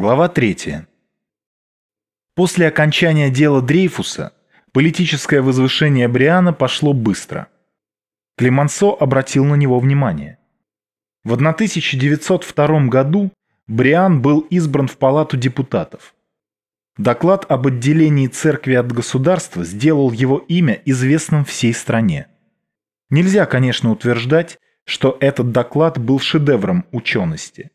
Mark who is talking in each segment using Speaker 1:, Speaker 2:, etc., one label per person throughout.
Speaker 1: Глава 3. После окончания дела Дрейфуса политическое возвышение Бриана пошло быстро. Клемансо обратил на него внимание. В 1902 году Бриан был избран в Палату депутатов. Доклад об отделении церкви от государства сделал его имя известным всей стране. Нельзя, конечно, утверждать, что этот доклад был шедевром учености.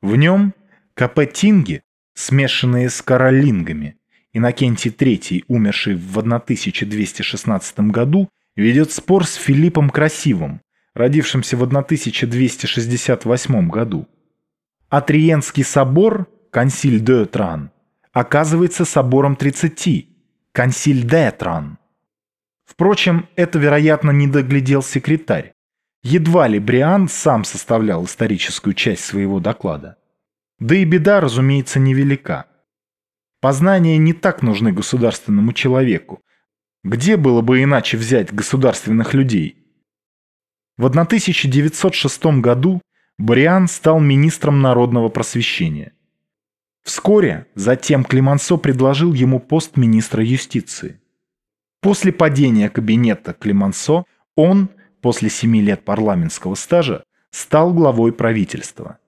Speaker 1: В нем Капетинги, смешанные с каролингами, Иннокентий III, умерший в 1216 году, ведет спор с Филиппом Красивым, родившимся в 1268 году. А Триенский собор, консиль де Тран, оказывается собором 30, консиль де Тран. Впрочем, это, вероятно, не доглядел секретарь. Едва ли Бриан сам составлял историческую часть своего доклада. Да и беда, разумеется, невелика. Познания не так нужны государственному человеку. Где было бы иначе взять государственных людей? В 1906 году Бриан стал министром народного просвещения. Вскоре затем Климансо предложил ему пост министра юстиции. После падения кабинета Климансо он, после семи лет парламентского стажа, стал главой правительства.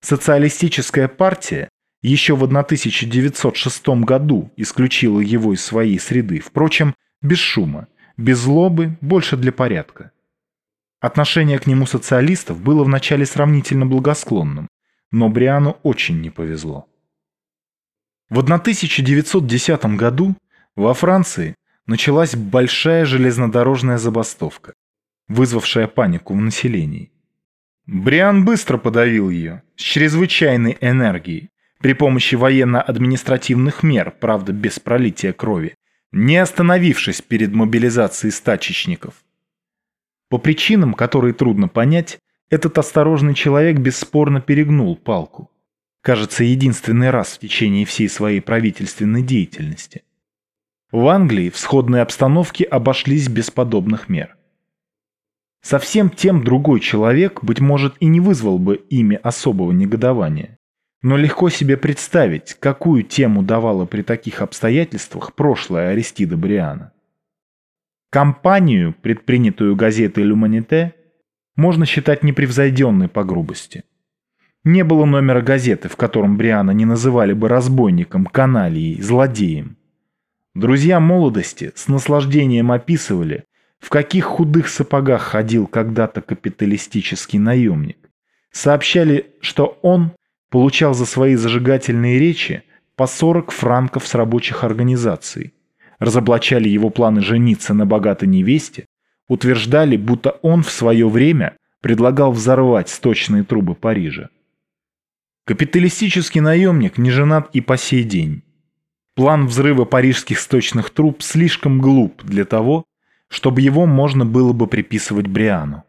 Speaker 1: Социалистическая партия еще в 1906 году исключила его из своей среды, впрочем, без шума, без злобы, больше для порядка. Отношение к нему социалистов было вначале сравнительно благосклонным, но Бриану очень не повезло. В 1910 году во Франции началась большая железнодорожная забастовка, вызвавшая панику в населении. Бриан быстро подавил ее, с чрезвычайной энергией, при помощи военно-административных мер, правда без пролития крови, не остановившись перед мобилизацией стачечников. По причинам, которые трудно понять, этот осторожный человек бесспорно перегнул палку. Кажется, единственный раз в течение всей своей правительственной деятельности. В Англии в сходной обстановке обошлись без подобных мер. Совсем тем другой человек, быть может, и не вызвал бы ими особого негодования. Но легко себе представить, какую тему давала при таких обстоятельствах прошлое Аристида Бриана. Кампанию, предпринятую газетой «Люманите», можно считать непревзойденной по грубости. Не было номера газеты, в котором Бриана не называли бы разбойником, каналией, злодеем. Друзья молодости с наслаждением описывали, в каких худых сапогах ходил когда-то капиталистический наемник. Сообщали, что он получал за свои зажигательные речи по 40 франков с рабочих организаций. Разоблачали его планы жениться на богатой невесте, утверждали, будто он в свое время предлагал взорвать сточные трубы Парижа. Капиталистический наемник не женат и по сей день. План взрыва парижских сточных труб слишком глуп для того, чтобы его можно было бы приписывать Бриану.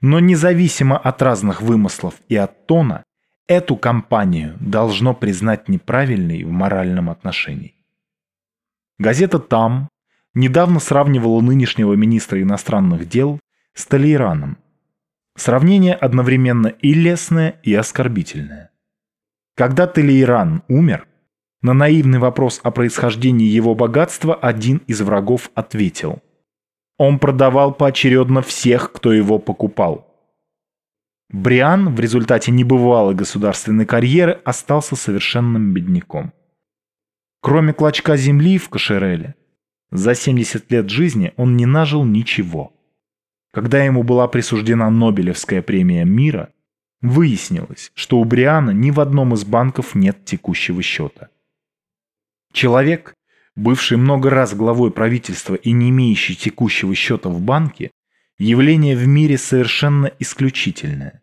Speaker 1: Но независимо от разных вымыслов и от тона, эту кампанию должно признать неправильной в моральном отношении. Газета «Там» недавно сравнивала нынешнего министра иностранных дел с Толейраном. Сравнение одновременно и лестное, и оскорбительное. Когда Толейран умер, на наивный вопрос о происхождении его богатства один из врагов ответил – он продавал поочередно всех, кто его покупал. Бриан в результате небывалой государственной карьеры остался совершенным бедняком. Кроме клочка земли в Кашереле, за 70 лет жизни он не нажил ничего. Когда ему была присуждена Нобелевская премия мира, выяснилось, что у Бриана ни в одном из банков нет текущего счета. Человек, бывший много раз главой правительства и не имеющий текущего счета в банке, явление в мире совершенно исключительное.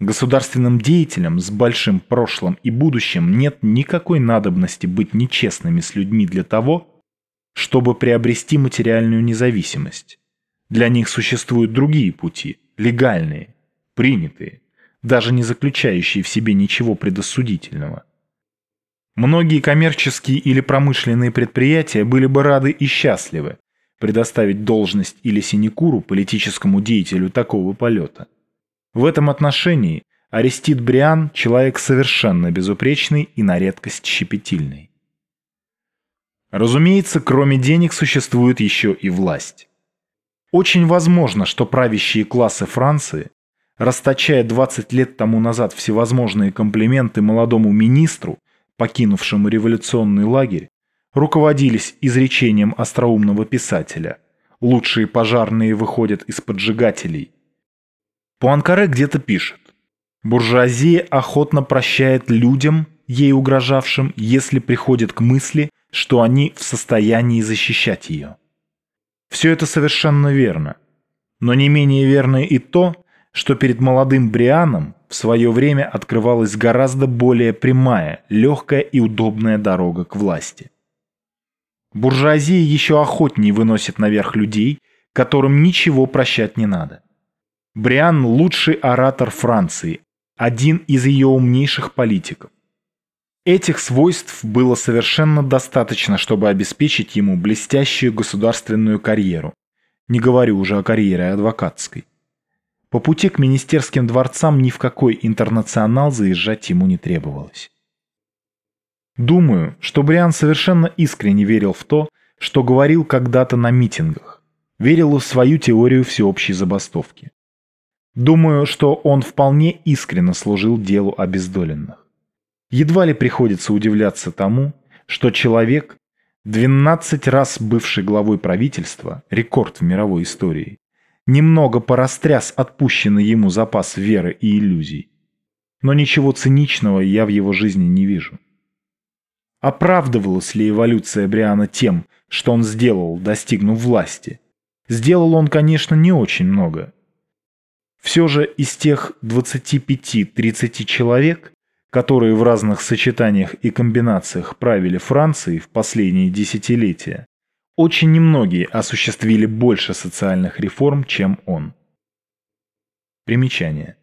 Speaker 1: Государственным деятелям с большим прошлым и будущим нет никакой надобности быть нечестными с людьми для того, чтобы приобрести материальную независимость. Для них существуют другие пути, легальные, принятые, даже не заключающие в себе ничего предосудительного. Многие коммерческие или промышленные предприятия были бы рады и счастливы предоставить должность или синекуру политическому деятелю такого полета. В этом отношении Арестит Бриан – человек совершенно безупречный и на редкость щепетильный. Разумеется, кроме денег существует еще и власть. Очень возможно, что правящие классы Франции, расточая 20 лет тому назад всевозможные комплименты молодому министру, покинувшему революционный лагерь, руководились изречением остроумного писателя «Лучшие пожарные выходят из поджигателей». Пуанкаре где-то пишет Буржуазия охотно прощает людям, ей угрожавшим, если приходит к мысли, что они в состоянии защищать ее. Все это совершенно верно. Но не менее верно и то, что перед молодым Брианом в свое время открывалась гораздо более прямая, легкая и удобная дорога к власти. Буржуазия еще охотнее выносит наверх людей, которым ничего прощать не надо. Бриан – лучший оратор Франции, один из ее умнейших политиков. Этих свойств было совершенно достаточно, чтобы обеспечить ему блестящую государственную карьеру, не говорю уже о карьере адвокатской. По пути к министерским дворцам ни в какой интернационал заезжать ему не требовалось. Думаю, что Бриан совершенно искренне верил в то, что говорил когда-то на митингах, верил в свою теорию всеобщей забастовки. Думаю, что он вполне искренно служил делу обездоленных. Едва ли приходится удивляться тому, что человек, 12 раз бывший главой правительства, рекорд в мировой истории, немного порастряс отпущенный ему запас веры и иллюзий. Но ничего циничного я в его жизни не вижу. Оправдывалась ли эволюция Бриана тем, что он сделал, достигнув власти? Сделал он, конечно, не очень много – все же из тех 25-30 человек, которые в разных сочетаниях и комбинациях правили Францией в последние десятилетия, очень немногие осуществили больше социальных реформ, чем он. Примечание.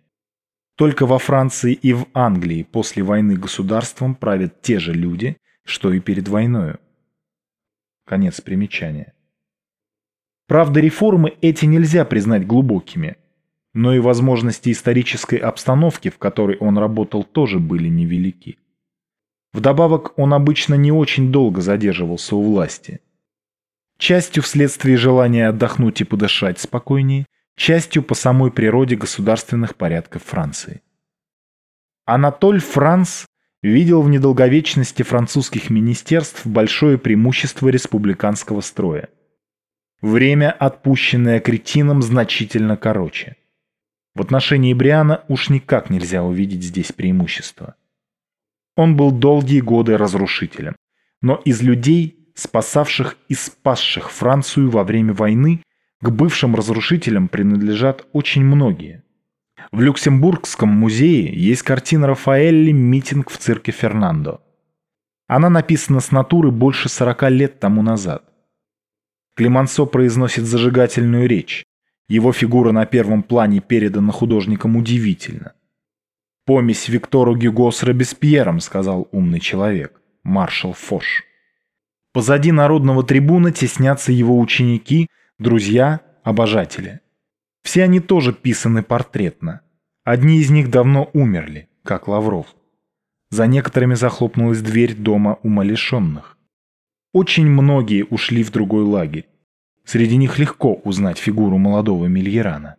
Speaker 1: Только во Франции и в Англии после войны государством правят те же люди, что и перед войною. Конец примечания. Правда, реформы эти нельзя признать глубокими – но и возможности исторической обстановки, в которой он работал, тоже были невелики. Вдобавок, он обычно не очень долго задерживался у власти. Частью вследствие желания отдохнуть и подышать спокойнее, частью по самой природе государственных порядков Франции. Анатоль Франц видел в недолговечности французских министерств большое преимущество республиканского строя. Время, отпущенное кретином, значительно короче. В отношении Бриана уж никак нельзя увидеть здесь преимущество. Он был долгие годы разрушителем, но из людей, спасавших и спасших Францию во время войны, к бывшим разрушителям принадлежат очень многие. В Люксембургском музее есть картина Рафаэлли «Митинг в цирке Фернандо». Она написана с натуры больше 40 лет тому назад. Климансо произносит зажигательную речь. Его фигура на первом плане передана художником удивительно. «Помесь Виктору Гюго с Робеспьером», — сказал умный человек, маршал Фош. Позади народного трибуна теснятся его ученики, друзья, обожатели. Все они тоже писаны портретно. Одни из них давно умерли, как Лавров. За некоторыми захлопнулась дверь дома умалишенных. Очень многие ушли в другой лагерь. Среди них легко узнать фигуру молодого Мильерана.